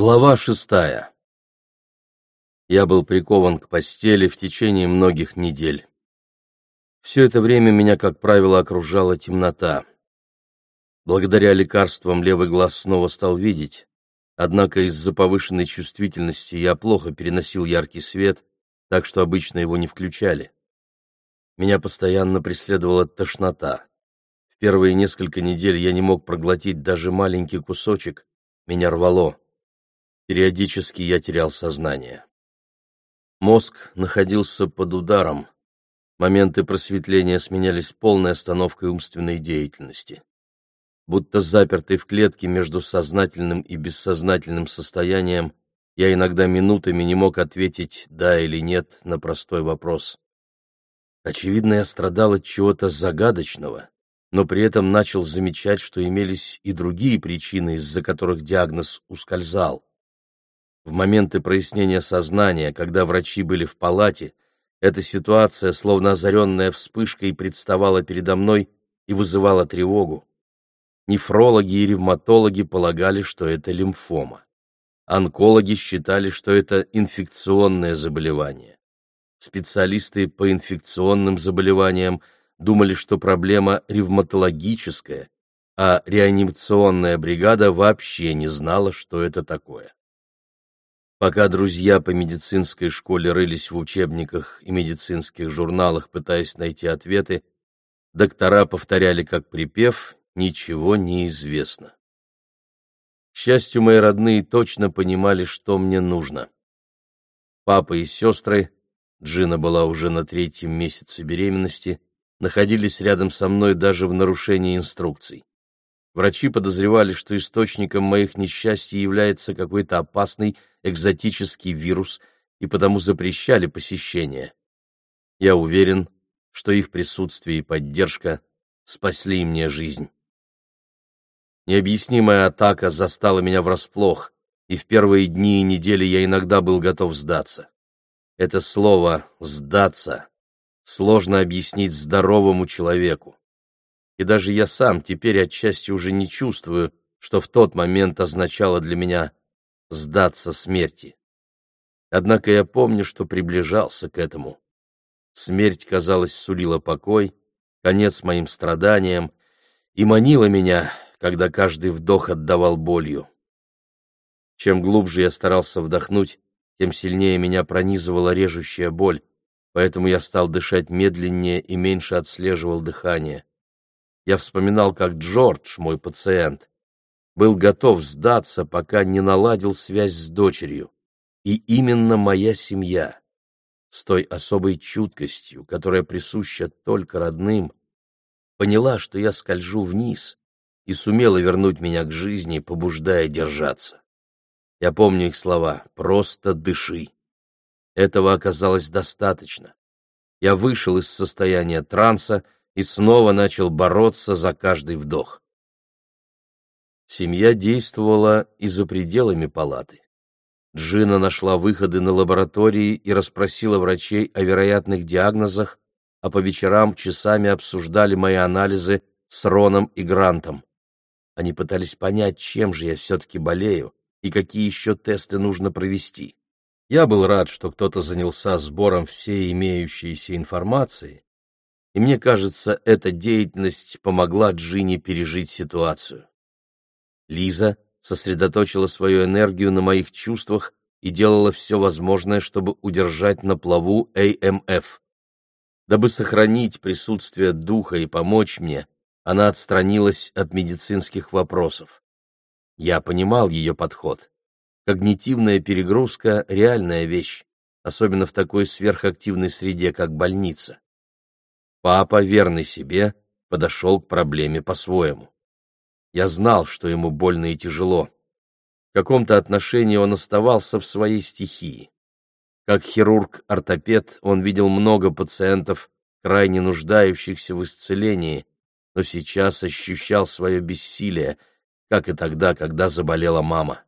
Глава шестая. Я был прикован к постели в течение многих недель. Все это время меня, как правило, окружала темнота. Благодаря лекарствам левый глаз снова стал видеть, однако из-за повышенной чувствительности я плохо переносил яркий свет, так что обычно его не включали. Меня постоянно преследовала тошнота. В первые несколько недель я не мог проглотить даже маленький кусочек, меня рвало. Периодически я терял сознание. Мозг находился под ударом. Моменты просветления сменялись полной остановкой умственной деятельности. Будто запертый в клетке между сознательным и бессознательным состоянием, я иногда минутами не мог ответить «да» или «нет» на простой вопрос. Очевидно, я страдал от чего-то загадочного, но при этом начал замечать, что имелись и другие причины, из-за которых диагноз ускользал. В моменты прояснения сознания, когда врачи были в палате, эта ситуация, словно озаренная вспышкой, представала передо мной и вызывала тревогу. Нефрологи и ревматологи полагали, что это лимфома. Онкологи считали, что это инфекционное заболевание. Специалисты по инфекционным заболеваниям думали, что проблема ревматологическая, а реанимационная бригада вообще не знала, что это такое. Пока друзья по медицинской школе рылись в учебниках и медицинских журналах, пытаясь найти ответы, доктора повторяли как припев «Ничего не известно». К счастью, мои родные точно понимали, что мне нужно. Папа и сестры, Джина была уже на третьем месяце беременности, находились рядом со мной даже в нарушении инструкций. Врачи подозревали, что источником моих несчастий является какой-то опасный экзотический вирус и потому запрещали посещение. Я уверен, что их присутствие и поддержка спасли мне жизнь. Необъяснимая атака застала меня врасплох, и в первые дни и недели я иногда был готов сдаться. Это слово «сдаться» сложно объяснить здоровому человеку. И даже я сам теперь отчасти уже не чувствую, что в тот момент означало для меня сдаться смерти. Однако я помню, что приближался к этому. Смерть, казалось, сулила покой, конец моим страданиям и манила меня, когда каждый вдох отдавал болью. Чем глубже я старался вдохнуть, тем сильнее меня пронизывала режущая боль, поэтому я стал дышать медленнее и меньше отслеживал дыхание. Я вспоминал, как Джордж, мой пациент, был готов сдаться, пока не наладил связь с дочерью. И именно моя семья, с той особой чуткостью, которая присуща только родным, поняла, что я скольжу вниз, и сумела вернуть меня к жизни, побуждая держаться. Я помню их слова «просто дыши». Этого оказалось достаточно. Я вышел из состояния транса и снова начал бороться за каждый вдох. Семья действовала и за пределами палаты. Джина нашла выходы на лаборатории и расспросила врачей о вероятных диагнозах, а по вечерам часами обсуждали мои анализы с Роном и Грантом. Они пытались понять, чем же я все-таки болею и какие еще тесты нужно провести. Я был рад, что кто-то занялся сбором всей имеющейся информации, и мне кажется, эта деятельность помогла Джине пережить ситуацию. Лиза сосредоточила свою энергию на моих чувствах и делала все возможное, чтобы удержать на плаву АМФ. Дабы сохранить присутствие духа и помочь мне, она отстранилась от медицинских вопросов. Я понимал ее подход. Когнитивная перегрузка — реальная вещь, особенно в такой сверхактивной среде, как больница. Папа, верный себе, подошел к проблеме по-своему. Я знал, что ему больно и тяжело. В каком-то отношении он оставался в своей стихии. Как хирург-ортопед он видел много пациентов, крайне нуждающихся в исцелении, но сейчас ощущал свое бессилие, как и тогда, когда заболела мама.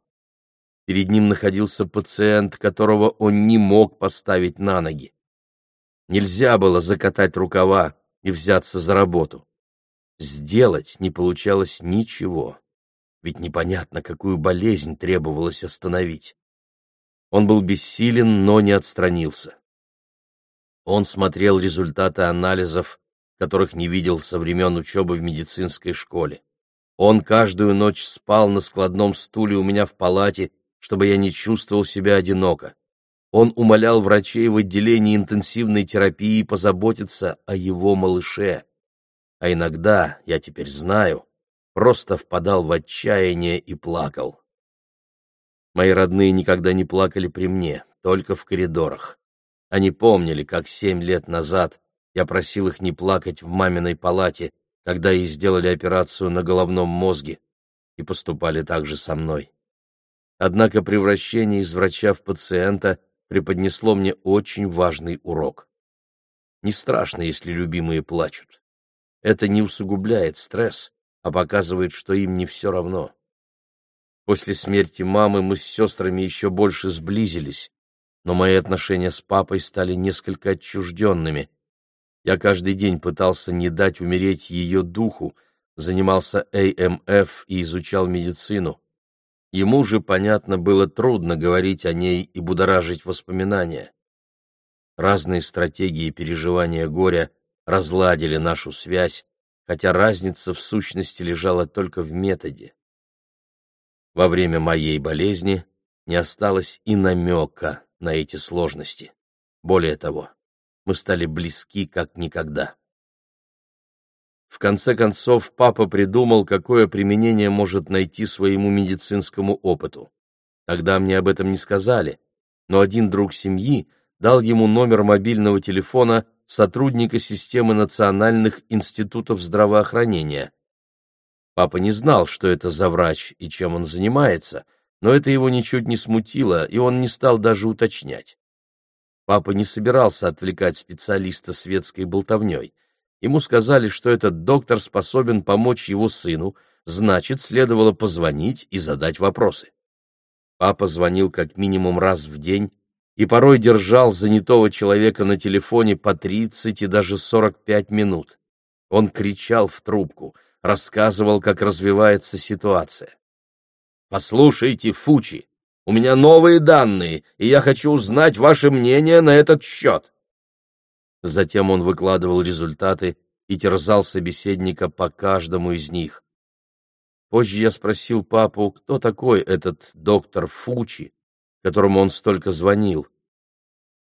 Перед ним находился пациент, которого он не мог поставить на ноги. Нельзя было закатать рукава и взяться за работу. Сделать не получалось ничего. ведь непонятно, какую болезнь требовалось остановить. Он был бессилен, но не отстранился. Он смотрел результаты анализов, которых не видел со времен учебы в медицинской школе. Он каждую ночь спал на складном стуле у меня в палате, чтобы я не чувствовал себя одиноко. Он умолял врачей в отделении интенсивной терапии позаботиться о его малыше. А иногда, я теперь знаю, просто впадал в отчаяние и плакал. Мои родные никогда не плакали при мне, только в коридорах. Они помнили, как семь лет назад я просил их не плакать в маминой палате, когда ей сделали операцию на головном мозге, и поступали так же со мной. Однако превращение из врача в пациента преподнесло мне очень важный урок. Не страшно, если любимые плачут. Это не усугубляет стресс, а показывает, что им не все равно. После смерти мамы мы с сестрами еще больше сблизились, но мои отношения с папой стали несколько отчужденными. Я каждый день пытался не дать умереть ее духу, занимался АМФ и изучал медицину. Ему же, понятно, было трудно говорить о ней и будоражить воспоминания. Разные стратегии переживания горя разладили нашу связь, хотя разница в сущности лежала только в методе. Во время моей болезни не осталось и намека на эти сложности. Более того, мы стали близки как никогда. В конце концов, папа придумал, какое применение может найти своему медицинскому опыту. Тогда мне об этом не сказали, но один друг семьи дал ему номер мобильного телефона сотрудника системы национальных институтов здравоохранения. Папа не знал, что это за врач и чем он занимается — но это его ничуть не смутило, и он не стал даже уточнять. Папа не собирался отвлекать специалиста светской болтовней. Ему сказали, что этот доктор способен помочь его сыну, значит, следовало позвонить и задать вопросы. Папа звонил как минимум раз в день и порой держал занятого человека на телефоне по 30 и даже 45 минут. Он кричал в трубку, рассказывал, как развивается ситуация. Послушайте, Фучи, у меня новые данные, и я хочу узнать ваше мнение на этот счет. Затем он выкладывал результаты и терзал собеседника по каждому из них. Позже я спросил папу, кто такой этот доктор Фучи, которому он столько звонил.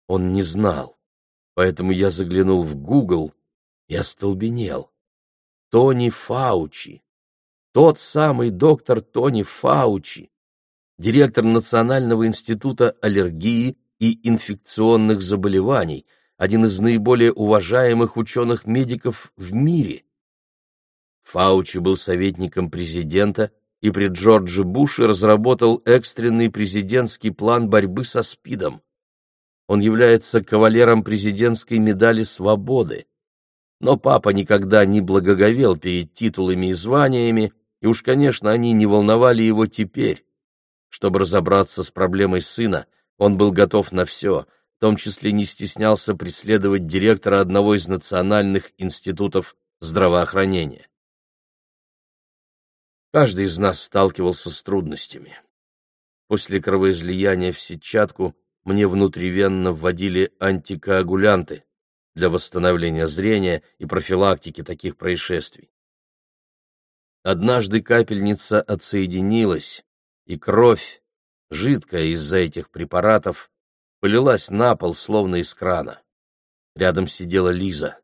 Он не знал, поэтому я заглянул в Google и остолбенел. Тони Фаучи. Тот самый доктор Тони Фаучи, директор Национального института аллергии и инфекционных заболеваний, один из наиболее уважаемых ученых-медиков в мире. Фаучи был советником президента и при Джордже Буше разработал экстренный президентский план борьбы со СПИДом. Он является кавалером президентской медали свободы. Но папа никогда не благоговел перед титулами и званиями, и уж, конечно, они не волновали его теперь. Чтобы разобраться с проблемой сына, он был готов на все, том числе не стеснялся преследовать директора одного из национальных институтов здравоохранения. Каждый из нас сталкивался с трудностями. После кровоизлияния в сетчатку мне внутривенно вводили антикоагулянты для восстановления зрения и профилактики таких происшествий. Однажды капельница отсоединилась, и кровь, жидкая из-за этих препаратов, полилась на пол, словно из крана. Рядом сидела Лиза.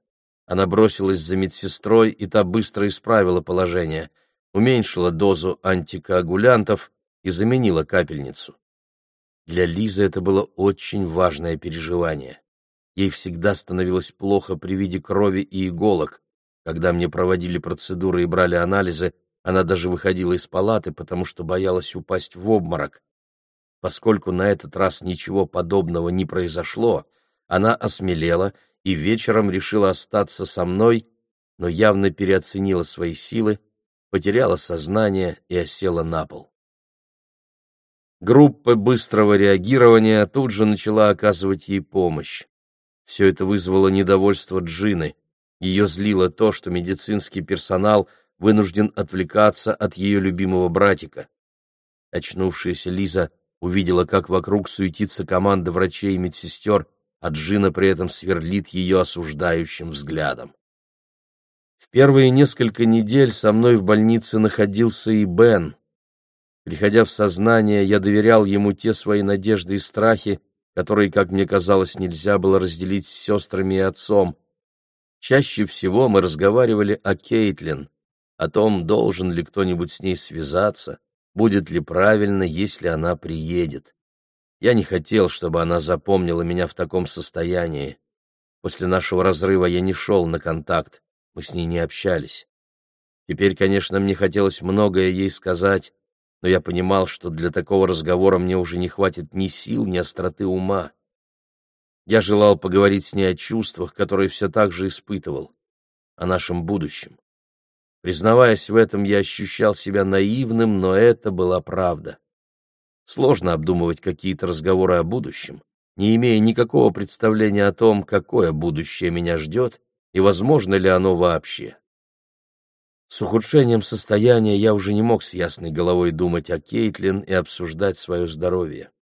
Она бросилась за медсестрой, и та быстро исправила положение, уменьшила дозу антикоагулянтов и заменила капельницу. Для Лизы это было очень важное переживание. Ей всегда становилось плохо при виде крови и иголок, когда мне проводили процедуры и брали анализы, она даже выходила из палаты, потому что боялась упасть в обморок. Поскольку на этот раз ничего подобного не произошло, она осмелела и вечером решила остаться со мной, но явно переоценила свои силы, потеряла сознание и осела на пол. Группа быстрого реагирования тут же начала оказывать ей помощь. Все это вызвало недовольство Джины. Ее злило то, что медицинский персонал вынужден отвлекаться от ее любимого братика. Очнувшаяся Лиза увидела, как вокруг суетится команда врачей и медсестер, а Джина при этом сверлит ее осуждающим взглядом. В первые несколько недель со мной в больнице находился и Бен. Приходя в сознание, я доверял ему те свои надежды и страхи, которые, как мне казалось, нельзя было разделить с сестрами и отцом. Чаще всего мы разговаривали о Кейтлин, о том, должен ли кто-нибудь с ней связаться, будет ли правильно, если она приедет. Я не хотел, чтобы она запомнила меня в таком состоянии. После нашего разрыва я не шел на контакт, мы с ней не общались. Теперь, конечно, мне хотелось многое ей сказать, но я понимал, что для такого разговора мне уже не хватит ни сил, ни остроты ума. Я желал поговорить с ней о чувствах, которые все так же испытывал, о нашем будущем. Признаваясь в этом, я ощущал себя наивным, но это была правда. Сложно обдумывать какие-то разговоры о будущем, не имея никакого представления о том, какое будущее меня ждет и возможно ли оно вообще. С ухудшением состояния я уже не мог с ясной головой думать о Кейтлин и обсуждать свое здоровье.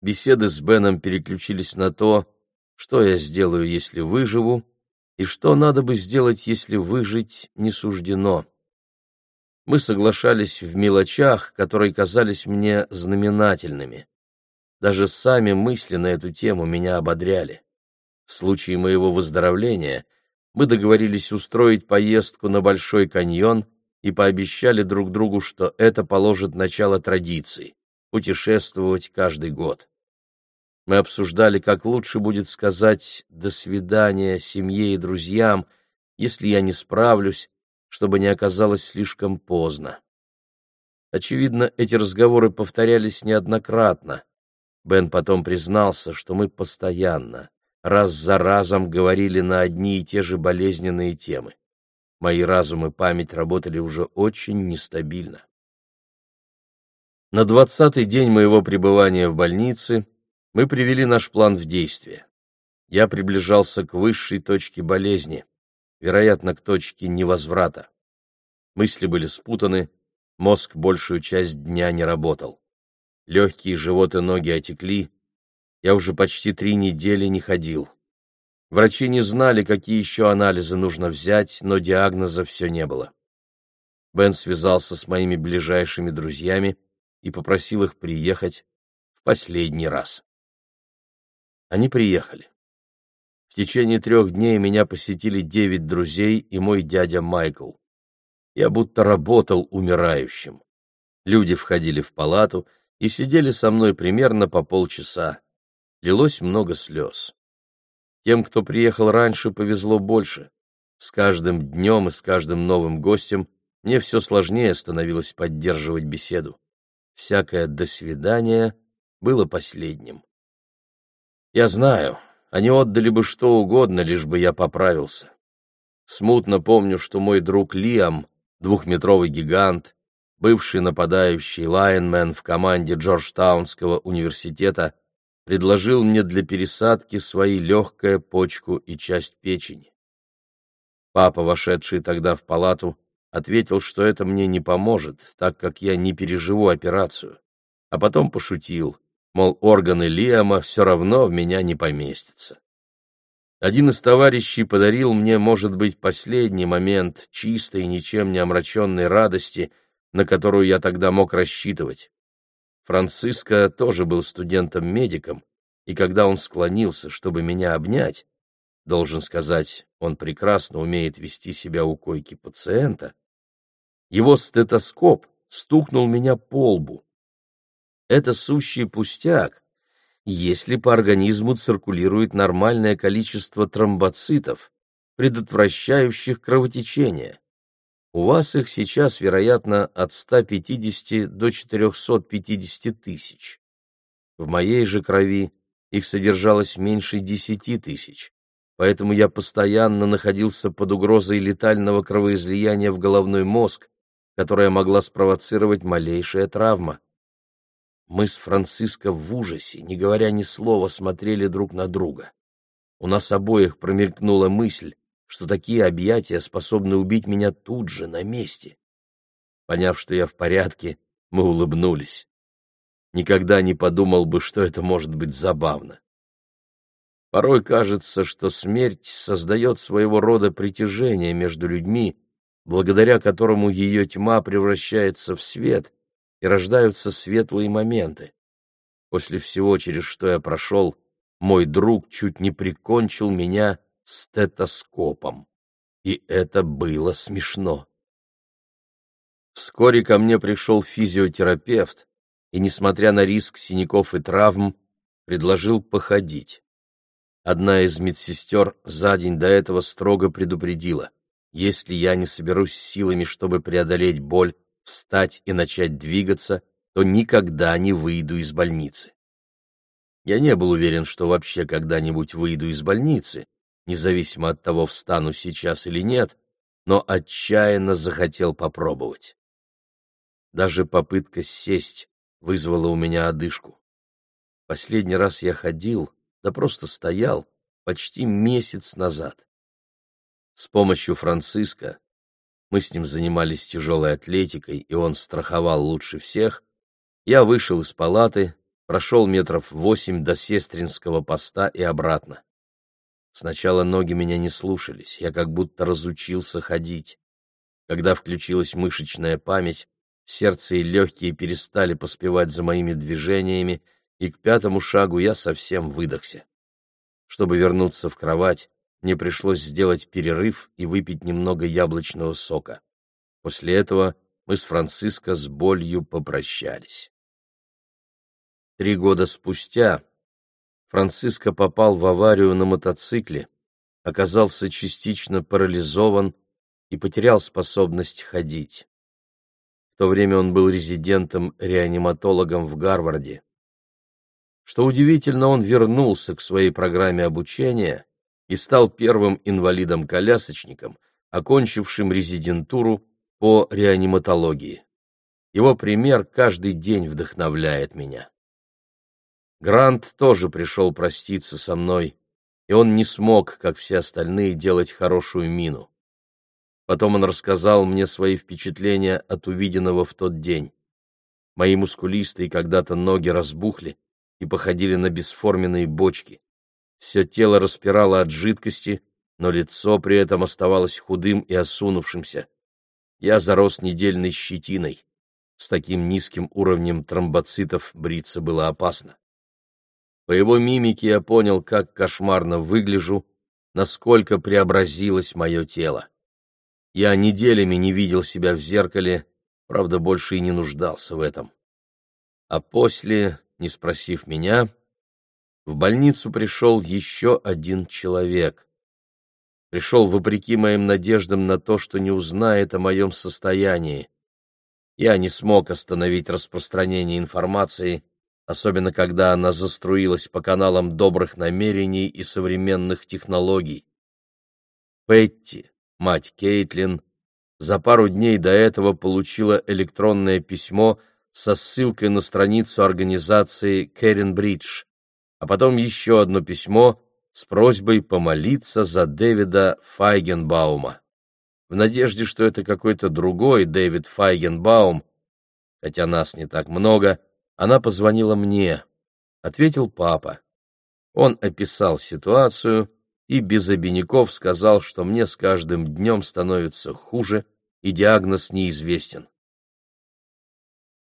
Беседы с Беном переключились на то, что я сделаю, если выживу, и что надо бы сделать, если выжить не суждено. Мы соглашались в мелочах, которые казались мне знаменательными. Даже сами мысли на эту тему меня ободряли. В случае моего выздоровления — мы договорились устроить поездку на Большой каньон и пообещали друг другу, что это положит начало традиции — путешествовать каждый год. Мы обсуждали, как лучше будет сказать «до свидания» семье и друзьям, если я не справлюсь, чтобы не оказалось слишком поздно. Очевидно, эти разговоры повторялись неоднократно. Бен потом признался, что мы постоянно, раз за разом говорили на одни и те же болезненные темы. Мои разум и память работали уже очень нестабильно. На двадцатый день моего пребывания в больнице мы привели наш план в действие. Я приближался к высшей точке болезни, вероятно, к точке невозврата. Мысли были спутаны, мозг большую часть дня не работал. Легкие живот и ноги отекли, я уже почти три недели не ходил. Врачи не знали, какие еще анализы нужно взять, но диагноза все не было. Бен связался с моими ближайшими друзьями и попросил их приехать в последний раз. Они приехали. В течение трех дней меня посетили девять друзей и мой дядя Майкл. Я будто работал умирающим. Люди входили в палату и сидели со мной примерно по полчаса лилось много слез. Тем, кто приехал раньше, повезло больше. С каждым днем и с каждым новым гостем мне все сложнее становилось поддерживать беседу. Всякое «до свидания» было последним. Я знаю, они отдали бы что угодно, лишь бы я поправился. Смутно помню, что мой друг Лиам, двухметровый гигант, бывший нападающий лайнмен в команде Джорджтаунского университета, предложил мне для пересадки свои легкая почку и часть печени. Папа, вошедший тогда в палату, ответил, что это мне не поможет, так как я не переживу операцию, а потом пошутил, мол, органы Лиама все равно в меня не поместятся. Один из товарищей подарил мне, может быть, последний момент чистой ничем не омраченной радости, на которую я тогда мог рассчитывать. Франциско тоже был студентом-медиком, и когда он склонился, чтобы меня обнять, должен сказать, он прекрасно умеет вести себя у койки пациента, его стетоскоп стукнул меня по лбу. Это сущий пустяк, если по организму циркулирует нормальное количество тромбоцитов, предотвращающих кровотечение. У вас их сейчас, вероятно, от 150 до 450 тысяч. В моей же крови их содержалось меньше 10 тысяч, поэтому я постоянно находился под угрозой летального кровоизлияния в головной мозг, которая могла спровоцировать малейшая травма. Мы с Франциско в ужасе, не говоря ни слова, смотрели друг на друга. У нас обоих промелькнула мысль, что такие объятия способны убить меня тут же, на месте. Поняв, что я в порядке, мы улыбнулись. Никогда не подумал бы, что это может быть забавно. Порой кажется, что смерть создает своего рода притяжение между людьми, благодаря которому ее тьма превращается в свет, и рождаются светлые моменты. После всего, через что я прошел, мой друг чуть не прикончил меня стетоскопом. И это было смешно. Вскоре ко мне пришел физиотерапевт, и, несмотря на риск синяков и травм, предложил походить. Одна из медсестер за день до этого строго предупредила, если я не соберусь силами, чтобы преодолеть боль, встать и начать двигаться, то никогда не выйду из больницы. Я не был уверен, что вообще когда-нибудь выйду из больницы, независимо от того, встану сейчас или нет, но отчаянно захотел попробовать. Даже попытка сесть вызвала у меня одышку. Последний раз я ходил, да просто стоял, почти месяц назад. С помощью Франциска, мы с ним занимались тяжелой атлетикой, и он страховал лучше всех, я вышел из палаты, прошел метров восемь до сестринского поста и обратно. Сначала ноги меня не слушались, я как будто разучился ходить. Когда включилась мышечная память, сердце и легкие перестали поспевать за моими движениями, и к пятому шагу я совсем выдохся. Чтобы вернуться в кровать, мне пришлось сделать перерыв и выпить немного яблочного сока. После этого мы с Франциско с болью попрощались. Три года спустя Франциско попал в аварию на мотоцикле, оказался частично парализован и потерял способность ходить. В то время он был резидентом-реаниматологом в Гарварде. Что удивительно, он вернулся к своей программе обучения и стал первым инвалидом-колясочником, окончившим резидентуру по реаниматологии. Его пример каждый день вдохновляет меня. Грант тоже пришел проститься со мной, и он не смог, как все остальные, делать хорошую мину. Потом он рассказал мне свои впечатления от увиденного в тот день. Мои мускулистые когда-то ноги разбухли и походили на бесформенные бочки. Все тело распирало от жидкости, но лицо при этом оставалось худым и осунувшимся. Я зарос недельной щетиной. С таким низким уровнем тромбоцитов бриться было опасно. По его мимике я понял, как кошмарно выгляжу, насколько преобразилось мое тело. Я неделями не видел себя в зеркале, правда, больше и не нуждался в этом. А после, не спросив меня, в больницу пришел еще один человек. Пришел вопреки моим надеждам на то, что не узнает о моем состоянии. Я не смог остановить распространение информации, особенно когда она заструилась по каналам добрых намерений и современных технологий. Петти, мать Кейтлин, за пару дней до этого получила электронное письмо со ссылкой на страницу организации Кэрин Бридж, а потом еще одно письмо с просьбой помолиться за Дэвида Файгенбаума. В надежде, что это какой-то другой Дэвид Файгенбаум, хотя нас не так много, она позвонила мне. Ответил папа. Он описал ситуацию и без обиняков сказал, что мне с каждым днем становится хуже, и диагноз неизвестен.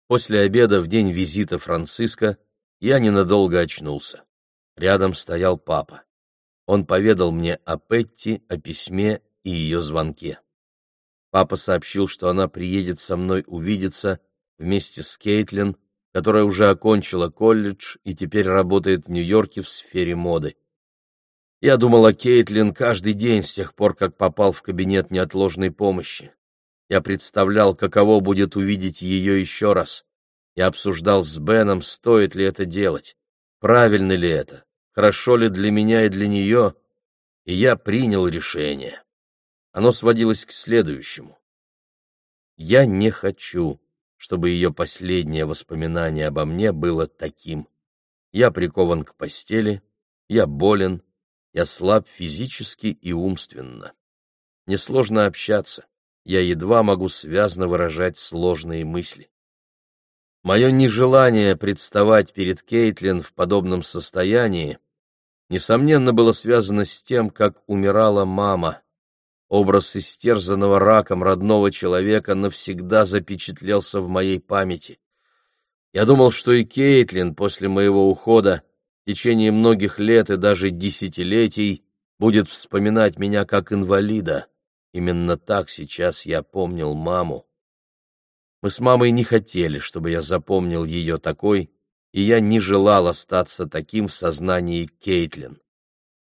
После обеда в день визита Франциска я ненадолго очнулся. Рядом стоял папа. Он поведал мне о Петти, о письме и ее звонке. Папа сообщил, что она приедет со мной увидеться вместе с Кейтлин которая уже окончила колледж и теперь работает в Нью-Йорке в сфере моды. Я думал о Кейтлин каждый день с тех пор, как попал в кабинет неотложной помощи. Я представлял, каково будет увидеть ее еще раз. Я обсуждал с Беном, стоит ли это делать, правильно ли это, хорошо ли для меня и для нее, и я принял решение. Оно сводилось к следующему. Я не хочу чтобы ее последнее воспоминание обо мне было таким. Я прикован к постели, я болен, я слаб физически и умственно. Несложно общаться, я едва могу связно выражать сложные мысли. Мое нежелание представать перед Кейтлин в подобном состоянии, несомненно, было связано с тем, как умирала мама. Образ истерзанного раком родного человека навсегда запечатлелся в моей памяти. Я думал, что и Кейтлин после моего ухода в течение многих лет и даже десятилетий будет вспоминать меня как инвалида. Именно так сейчас я помнил маму. Мы с мамой не хотели, чтобы я запомнил ее такой, и я не желал остаться таким в сознании Кейтлин.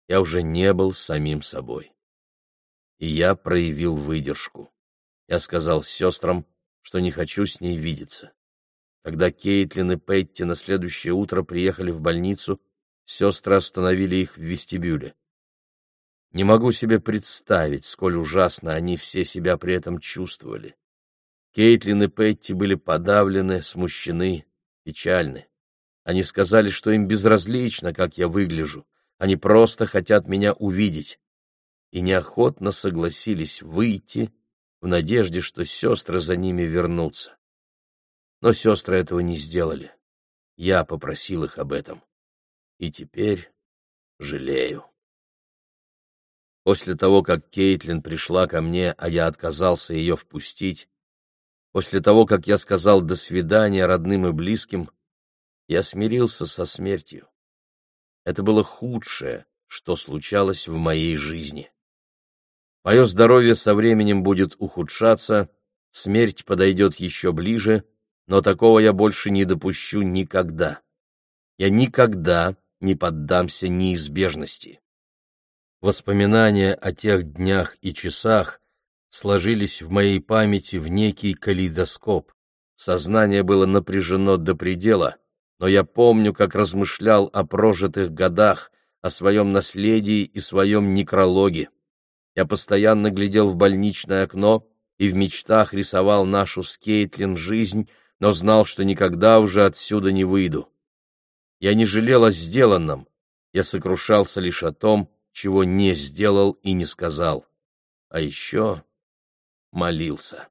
Я уже не был самим собой. И я проявил выдержку. Я сказал сестрам, что не хочу с ней видеться. Когда Кейтлин и Петти на следующее утро приехали в больницу, сестры остановили их в вестибюле. Не могу себе представить, сколь ужасно они все себя при этом чувствовали. Кейтлин и Петти были подавлены, смущены, печальны. Они сказали, что им безразлично, как я выгляжу, они просто хотят меня увидеть. И неохотно согласились выйти в надежде, что сестры за ними вернутся. Но сестры этого не сделали. Я попросил их об этом. И теперь жалею. После того, как Кейтлин пришла ко мне, а я отказался ее впустить, После того, как я сказал «до свидания» родным и близким, я смирился со смертью. Это было худшее, что случалось в моей жизни. Мое здоровье со временем будет ухудшаться, смерть подойдет еще ближе, но такого я больше не допущу никогда. Я никогда не поддамся неизбежности. Воспоминания о тех днях и часах, сложились в моей памяти в некий калейдоскоп. Сознание было напряжено до предела, но я помню, как размышлял о прожитых годах, о своем наследии и своем некрологе. Я постоянно глядел в больничное окно и в мечтах рисовал нашу с Кейтлин жизнь, но знал, что никогда уже отсюда не выйду. Я не жалел о сделанном, я сокрушался лишь о том, чего не сделал и не сказал. А еще молился.